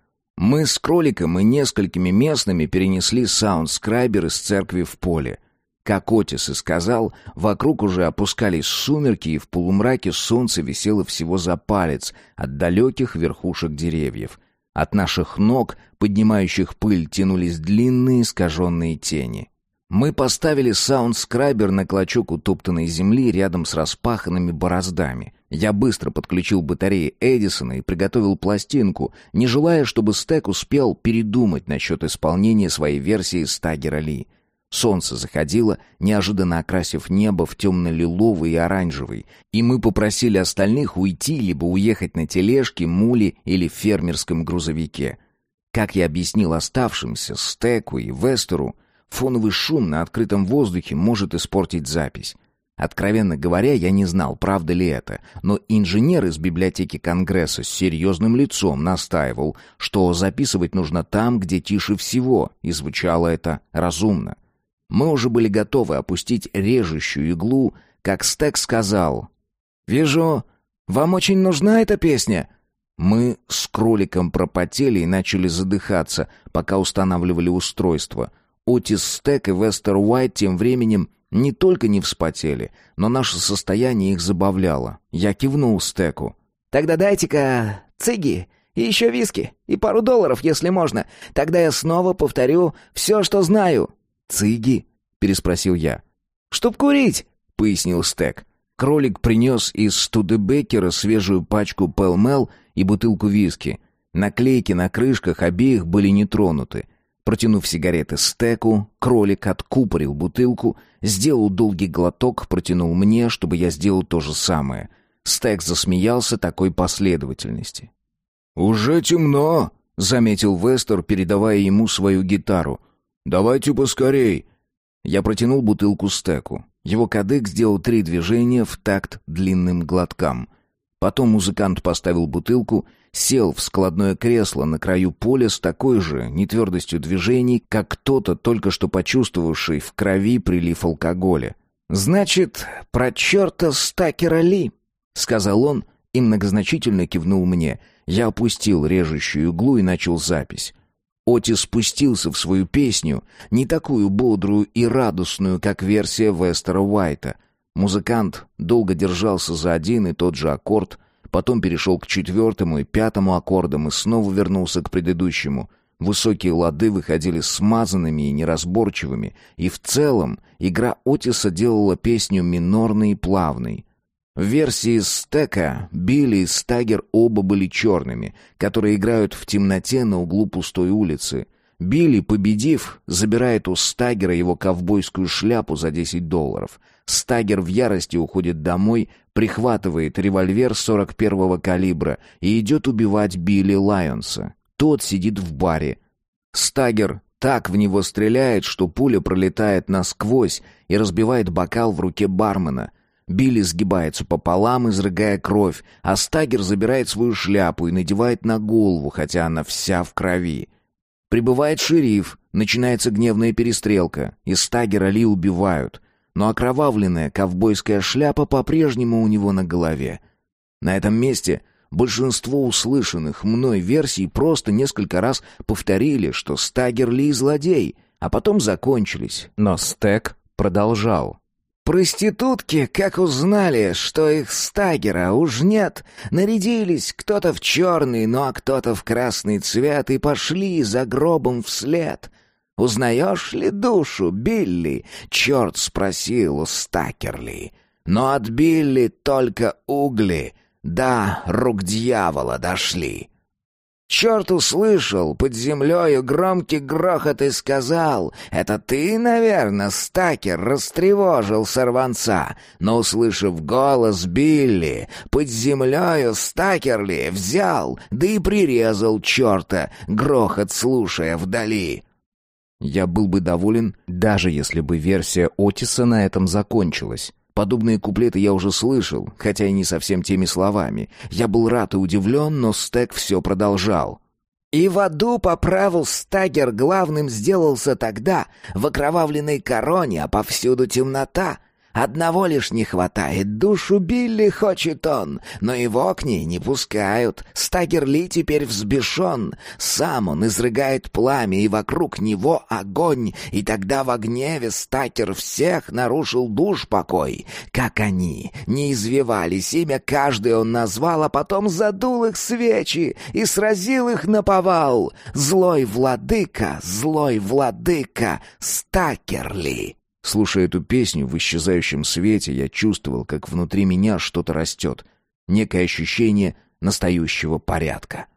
Мы с кроликом и несколькими местными перенесли саундскрайбер из церкви в поле. Как Отис и сказал, вокруг уже опускались сумерки, и в полумраке солнце висело всего за палец от далеких верхушек деревьев. От наших ног, поднимающих пыль, тянулись длинные искаженные тени. Мы поставили саундскрайбер на клочок утоптанной земли рядом с распаханными бороздами. Я быстро подключил батареи Эдисона и приготовил пластинку, не желая, чтобы Стэк успел передумать насчет исполнения своей версии Стагера Ли. Солнце заходило, неожиданно окрасив небо в темно-лиловый и оранжевый, и мы попросили остальных уйти либо уехать на тележке, муле или фермерском грузовике. Как я объяснил оставшимся, Стэку и Вестеру, Фоновый шум на открытом воздухе может испортить запись. Откровенно говоря, я не знал, правда ли это, но инженер из библиотеки Конгресса с серьезным лицом настаивал, что записывать нужно там, где тише всего, и звучало это разумно. Мы уже были готовы опустить режущую иглу, как Стек сказал. «Вижу, вам очень нужна эта песня?» Мы с кроликом пропотели и начали задыхаться, пока устанавливали устройство. Отис Стек и Вестер Уайт тем временем не только не вспотели, но наше состояние их забавляло. Я кивнул Стеку. «Тогда дайте-ка цыги и еще виски, и пару долларов, если можно. Тогда я снова повторю все, что знаю». «Цыги?» — переспросил я. «Чтоб курить», — пояснил Стек. Кролик принес из Студебекера свежую пачку Пэлмел и бутылку виски. Наклейки на крышках обеих были не тронуты. Протянув сигареты стеку, кролик откупорил бутылку, сделал долгий глоток, протянул мне, чтобы я сделал то же самое. Стек засмеялся такой последовательности. «Уже темно», — заметил Вестер, передавая ему свою гитару. «Давайте поскорей». Я протянул бутылку стеку. Его кадык сделал три движения в такт длинным глоткам. Потом музыкант поставил бутылку сел в складное кресло на краю поля с такой же нетвердостью движений, как кто-то, только что почувствовавший в крови прилив алкоголя. «Значит, про черта Стакера Ли», — сказал он и многозначительно кивнул мне. Я опустил режущую иглу и начал запись. Оти спустился в свою песню, не такую бодрую и радостную, как версия Вестера Уайта. Музыкант долго держался за один и тот же аккорд, потом перешел к четвертому и пятому аккордам и снова вернулся к предыдущему. Высокие лады выходили смазанными и неразборчивыми, и в целом игра Отиса делала песню минорной и плавной. В версии стека Билли и Стагер оба были черными, которые играют в темноте на углу пустой улицы. Билли, победив, забирает у Стагера его ковбойскую шляпу за 10 долларов. Стагер в ярости уходит домой, прихватывает револьвер 41-го калибра и идет убивать Билли Лайонса. Тот сидит в баре. Стагер так в него стреляет, что пуля пролетает насквозь и разбивает бокал в руке бармена — Билли сгибается пополам, изрыгая кровь, а Стагер забирает свою шляпу и надевает на голову, хотя она вся в крови. Прибывает шериф, начинается гневная перестрелка, и Стагера Ли убивают, но окровавленная ковбойская шляпа по-прежнему у него на голове. На этом месте большинство услышанных мной версий просто несколько раз повторили, что Стагер Ли злодей, а потом закончились, но Стек продолжал. Проститутки, как узнали, что их стагера уж нет, нарядились кто-то в черный, ну а кто-то в красный цвет и пошли за гробом вслед. «Узнаешь ли душу, Билли?» — черт спросил у Стакерли. Но от Билли только угли, да, рук дьявола дошли. Черт услышал под землею громкий грохот и сказал, «Это ты, наверное, стакер, растревожил сорванца». Но, услышав голос Билли, под землею стакерли взял, да и прирезал черта, грохот слушая вдали. Я был бы доволен, даже если бы версия Отиса на этом закончилась. Подобные куплеты я уже слышал, хотя и не совсем теми словами. Я был рад и удивлен, но Стек все продолжал. И в аду по праву Стагер главным сделался тогда, в окровавленной короне, а повсюду темнота. Одного лишь не хватает, душу Билли хочет он, но его к ней не пускают. Стагерли теперь взбешен, сам он изрыгает пламя, и вокруг него огонь, и тогда в гневе Стагер всех нарушил душ покой. Как они не извивались, имя каждый он назвал, а потом задул их свечи и сразил их на повал. Злой владыка, злой владыка, Стакерли. Слушая эту песню в исчезающем свете, я чувствовал, как внутри меня что-то растет. Некое ощущение настоящего порядка.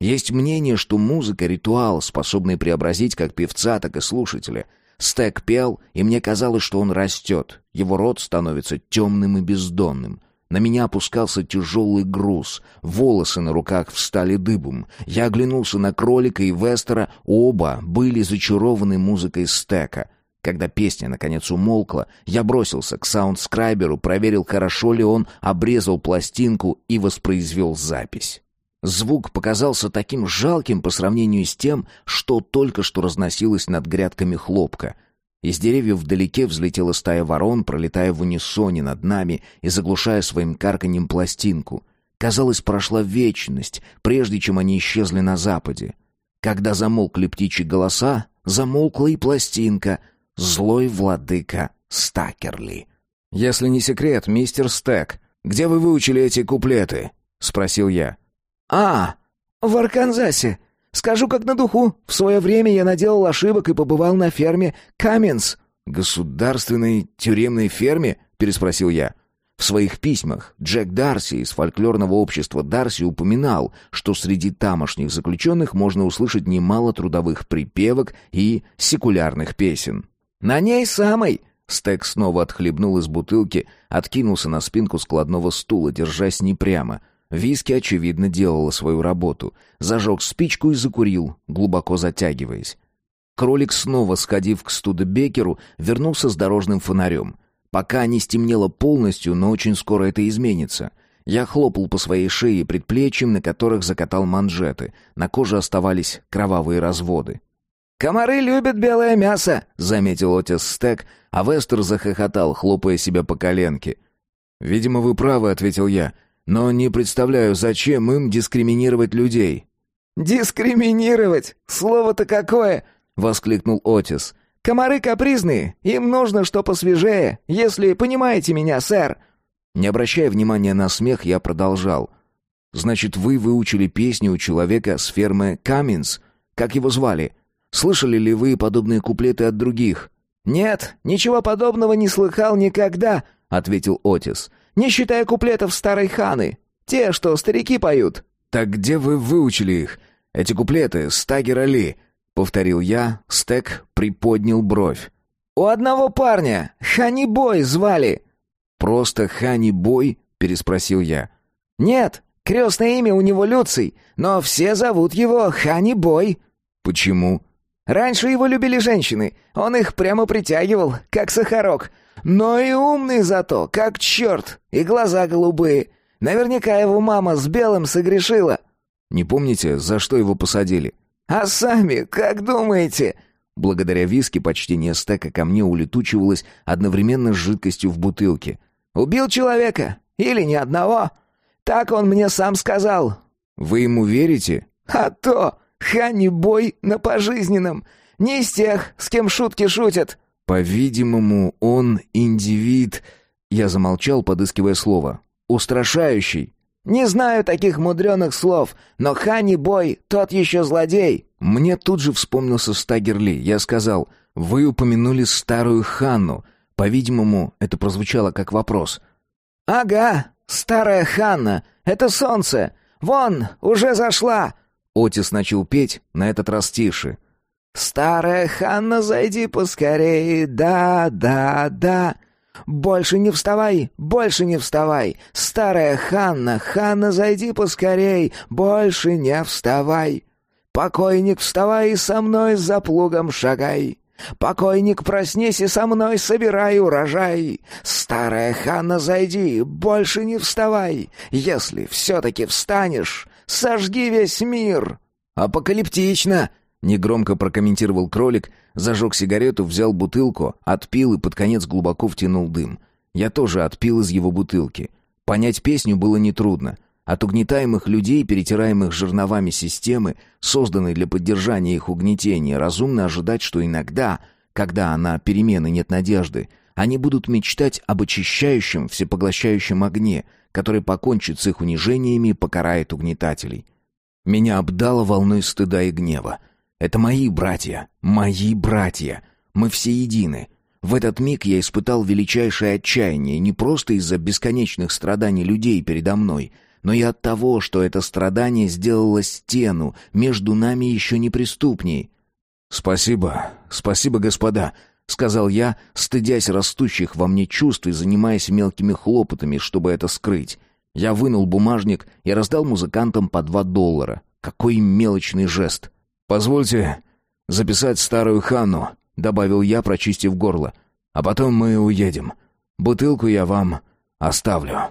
Есть мнение, что музыка — ритуал, способный преобразить как певца, так и слушателя. Стэк пел, и мне казалось, что он растет. Его рот становится темным и бездонным. На меня опускался тяжелый груз. Волосы на руках встали дыбом. Я оглянулся на кролика и Вестера. Оба были зачарованы музыкой Стека — когда песня наконец умолкла, я бросился к саундскрайберу, проверил, хорошо ли он, обрезал пластинку и воспроизвел запись. Звук показался таким жалким по сравнению с тем, что только что разносилось над грядками хлопка. Из деревьев вдалеке взлетела стая ворон, пролетая в унисоне над нами и заглушая своим карканьем пластинку. Казалось, прошла вечность, прежде чем они исчезли на западе. Когда замолкли птичьи голоса, замолкла и пластинка — злой владыка Стакерли. «Если не секрет, мистер Стэк, где вы выучили эти куплеты?» — спросил я. «А, в Арканзасе. Скажу как на духу. В свое время я наделал ошибок и побывал на ферме Каменс». «Государственной тюремной ферме?» — переспросил я. В своих письмах Джек Дарси из фольклорного общества Дарси упоминал, что среди тамошних заключенных можно услышать немало трудовых припевок и секулярных песен. «На ней самой!» Стек снова отхлебнул из бутылки, откинулся на спинку складного стула, держась непрямо. Виски, очевидно, делала свою работу. Зажег спичку и закурил, глубоко затягиваясь. Кролик, снова сходив к Студебекеру, вернулся с дорожным фонарем. Пока не стемнело полностью, но очень скоро это изменится. Я хлопал по своей шее и предплечьям, на которых закатал манжеты. На коже оставались кровавые разводы. «Комары любят белое мясо», — заметил Отис Стек, а Вестер захохотал, хлопая себя по коленке. «Видимо, вы правы», — ответил я, — «но не представляю, зачем им дискриминировать людей». «Дискриминировать! Слово-то какое!» — воскликнул Отис. «Комары капризные, им нужно что посвежее, если понимаете меня, сэр». Не обращая внимания на смех, я продолжал. «Значит, вы выучили песню у человека с фермы Каминс? Как его звали? Слышали ли вы подобные куплеты от других?» «Нет, ничего подобного не слыхал никогда», — ответил Отис. «Не считая куплетов старой ханы. Те, что старики поют». «Так где вы выучили их? Эти куплеты, Стагер Али?» — повторил я. Стек приподнял бровь. «У одного парня, Хани Бой звали». «Просто Хани Бой?» — переспросил я. «Нет, крестное имя у него Люций, но все зовут его Хани Бой». «Почему?» «Раньше его любили женщины, он их прямо притягивал, как сахарок. Но и умный зато, как черт, и глаза голубые. Наверняка его мама с белым согрешила». «Не помните, за что его посадили?» «А сами, как думаете?» Благодаря виски почтение стека ко мне улетучивалось одновременно с жидкостью в бутылке. «Убил человека? Или ни одного? Так он мне сам сказал». «Вы ему верите?» «А то! Ханни Бой на пожизненном! Не из тех, с кем шутки шутят!» «По-видимому, он индивид...» Я замолчал, подыскивая слово. «Устрашающий». «Не знаю таких мудреных слов, но Ханни Бой тот еще злодей». Мне тут же вспомнился Стагерли. Я сказал, «Вы упомянули старую Ханну». По-видимому, это прозвучало как вопрос. «Ага, старая Ханна, это солнце. Вон, уже зашла». Отис начал петь, на этот раз тише. «Старая Ханна, зайди поскорее, да, да, да». «Больше не вставай, больше не вставай! Старая Ханна, Ханна, зайди поскорей, больше не вставай! Покойник, вставай со мной за плугом шагай! Покойник, проснись и со мной собирай урожай! Старая Ханна, зайди, больше не вставай! Если все-таки встанешь, сожги весь мир!» «Апокалиптично!» Негромко прокомментировал кролик, зажег сигарету, взял бутылку, отпил и под конец глубоко втянул дым. Я тоже отпил из его бутылки. Понять песню было нетрудно. От угнетаемых людей, перетираемых жерновами системы, созданной для поддержания их угнетения, разумно ожидать, что иногда, когда на перемены нет надежды, они будут мечтать об очищающем, всепоглощающем огне, который покончит с их унижениями и покарает угнетателей. Меня обдало волной стыда и гнева. Это мои братья, мои братья. Мы все едины. В этот миг я испытал величайшее отчаяние не просто из-за бесконечных страданий людей передо мной, но и от того, что это страдание сделало стену между нами еще неприступней. «Спасибо, спасибо, господа», — сказал я, стыдясь растущих во мне чувств и занимаясь мелкими хлопотами, чтобы это скрыть. Я вынул бумажник и раздал музыкантам по два доллара. Какой мелочный жест! «Позвольте записать старую Ханну», — добавил я, прочистив горло. «А потом мы уедем. Бутылку я вам оставлю».